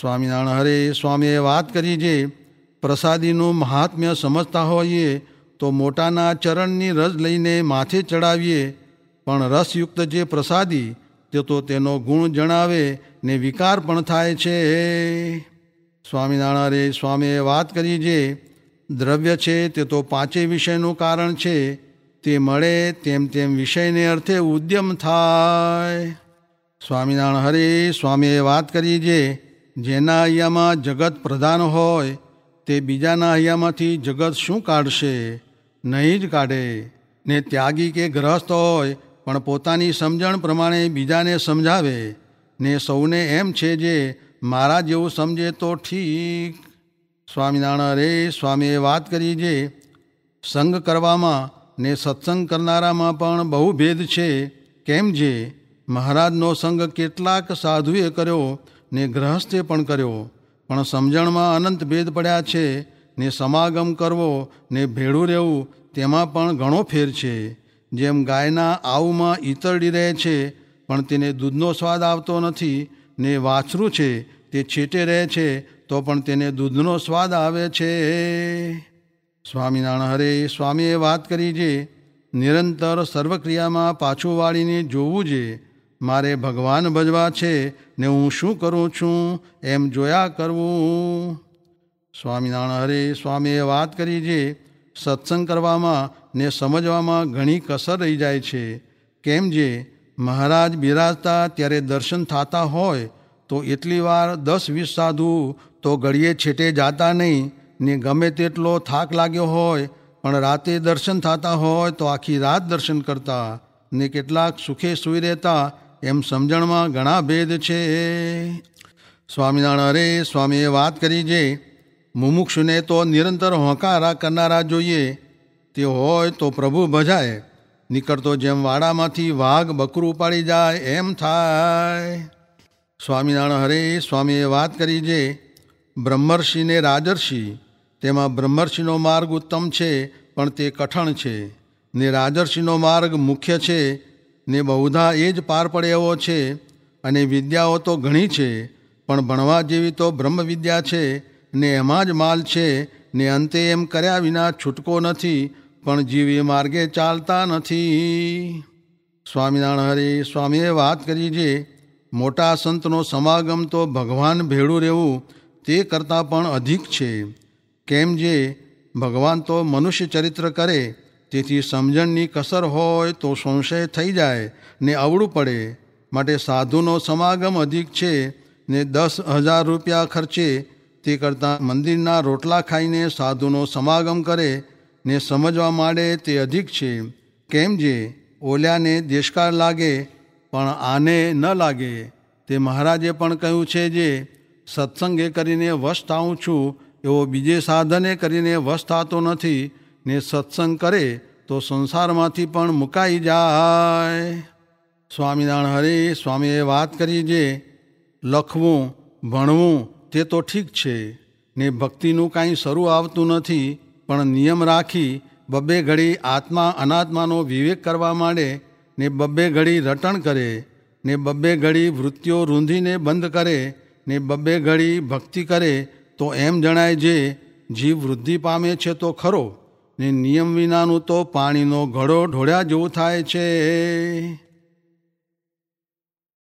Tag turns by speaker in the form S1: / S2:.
S1: સ્વામિનારાયણ હરે સ્વામીએ વાત કરી જે પ્રસાદીનું મહાત્મ્ય સમજતા હોઈએ તો મોટાના ચરણની રસ લઈને માથે ચડાવીએ. પણ રસયુક્ત જે પ્રસાદી, તે તો તેનો ગુણ જણાવે ને વિકાર પણ થાય છે. સ્વામિનારાયણ હરે સ્વામીએ વાત કરી જે દ્રવ્ય છે તે તો પાંચે વિષયનું કારણ છે. તે મળે તેમ તેમ વિષયને અર્થે ઉદ્યમ થાય. સ્વામિનારાયણ હરે સ્વામીએ વાત કરી જે જેના અહીંયામાં જગત પ્રધાન હોય, તે બીજાના અહીંયામાંથી જગત શું કાઢશે? નહીં જ કાઢે. ને ત્યાગી કે ગ્રહસ્થ હોય, પણ પોતાની સમજણ પ્રમાણે બીજાને સમજાવે. ને સૌને એમ છે જે, મારા જેવું સમજે તો ઠીક. સ્વામિનારાયણ રે સ્વામીએ વાત કરી જે, સંગ કરવામાં ને સત્સંગ કરનારામાં પણ બહુ ભેદ છે. કેમ જે? મહારાજનો સંગ કેટલાક સાધુએ કર્યો ને ગ્રહસ્થે પણ કર્યો. પણ સમજણમાં અનંત ભેદ પડ્યા છે, ને સમાગમ કરવો, ને ભેળું રહેવું, તેમાં પણ ઘણો ફેર છે. જેમ ગાયના આવમાં ઈતરડી રહે છે, પણ તેને દૂધનો સ્વાદ આવતો નથી, ને વાછરું છે, તે છેટે રહે છે, તો પણ તેને દૂધનો સ્વાદ આવે છે. સ્વામિનારાયણ હરે, સ્વામીએ વાત કરી જે, નિરંતર સર્વક્રિયામાં પાછું વાળીને જોવું છે મારે ભગવાન ભજવા છે ને હું શું કરું છું? એમ જોયા કરવું. સ્વામિનારાયણ હરે સ્વામીએ વાત કરી જે સત્સંગ કરવામાં ને સમજવામાં ઘણી કસર રહી જાય છે. કેમ જે મહારાજ બિરાજતા ત્યારે દર્શન થતા હોય, તો એટલી વાર દસ વીસ સાધુ તો ઘડીએ છેટે જાતા નહીં, ને ગમે તેટલો થાક લાગ્યો હોય, પણ રાતે દર્શન થતા હોય તો આખી રાત દર્શન કરતા, ને કેટલાક સુખે સૂઈ રહેતા એમ સમજણમાં ઘણા ભેદ છે. સ્વામિનારાયણ અરે સ્વામીએ વાત કરી જે મુમુક્ષુને તો નિરંતર હોંકારા કરનારા જોઈએ. તે હોય તો પ્રભુ ભજાય નીકળતો જેમ વાડામાંથી વાઘ બકરું ઉપાડી જાય એમ થાય. સ્વામિનારાયણ હરે સ્વામીએ વાત કરી જે બ્રહ્મર્ષિ ને રાજર્ષિ, તેમાં બ્રહ્મર્ષિનો માર્ગ ઉત્તમ છે, પણ તે કઠણ છે. ને રાજર્ષિનો માર્ગ મુખ્ય છે ને બહુધા એ જ પાર પડે એવો છે, અને વિદ્યાઓ તો ઘણી છે, પણ ભણવા જેવી તો બ્રહ્મ વિદ્યા છે, ને એમાં જ માલ છે, ને અંતે એમ કર્યા વિના છૂટકો નથી, પણ જીવી માર્ગે ચાલતા નથી. સ્વામિનારાયણ હરે, સ્વામીએ વાત કરી જે, મોટા સંતનો સમાગમ તો ભગવાન ભેળું રહેવું, તે કરતાં પણ અધિક છે. કેમ જે, ભગવાન તો મનુષ્ય ચરિત્ર કરે તેથી સમજણની કસર હોય તો સંશય થઈ જાય ને અવળું પડે. માટે સાધુનો સમાગમ અધિક છે ને દસ હજાર રૂપિયા ખર્ચે તે કરતાં મંદિરના રોટલા ખાઈને સાધુનો સમાગમ કરે ને સમજવા માંડે તે અધિક છે. કેમ જે? ઓલ્યાને દેશકાળ લાગે, પણ આને ન લાગે. તે મહારાજે પણ કહ્યું છે જે, સત્સંગે કરીને વશ થાઉં છું, એવો બીજે સાધને કરીને વશ થતો નથી ને સત્સંગ કરે તો સંસારમાંથી પણ મુકાઈ જાય. સ્વામિનારાયણ હરે સ્વામીએ વાત કરી જે લખવું, ભણવું તે તો ઠીક છે, ને ભક્તિનું કાંઈ શરૂ આવતું નથી, પણ નિયમ રાખી બબ્બે ઘડી આત્મા અનાત્માનો વિવેક કરવા માંડે ને બબ્બે ઘડી રટણ કરે, ને બબ્બે ઘડી વૃત્તિઓ રૂંધીને બંધ કરે, ને બબ્બે ઘડી ભક્તિ કરે, તો એમ જણાય જે જીવ વૃદ્ધિ પામે છે તો ખરો. ને નિયમ વિનાનું તો પાણીનો ઘડો ઢોળ્યા જેવું થાય છે.